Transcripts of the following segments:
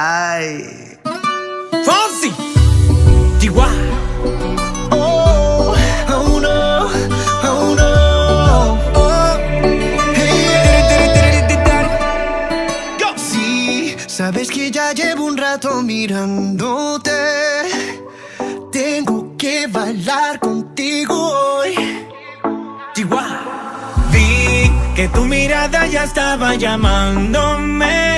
Ay. Fonsi. Chihuahua. Oh, oh no, oh no. Oh, hey. Sí, sabes que ya llevo un rato mirándote. Tengo que bailar contigo hoy. Chihuahua. Vi que tu mirada ya estaba llamándome.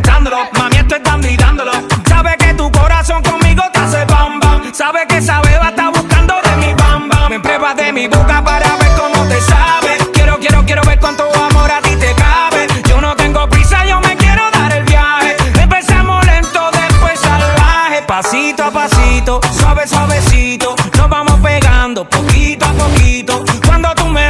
intentándolo. Mami, esto es dando y dándolo. Sabe que tu corazón conmigo te hace bam bam. Sabe que esa beba está buscando de mi bam bam. Me pruebas de mi boca para ver cómo te sabe. Quiero, quiero, quiero ver cuánto amor a ti te cabe. Yo no tengo prisa, yo me quiero dar el viaje. Empezamos lento, después salvaje. Pasito a pasito, suave, suavecito. Nos vamos pegando poquito a poquito. Cuando tú me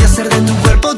Y hacer de tu cuerpo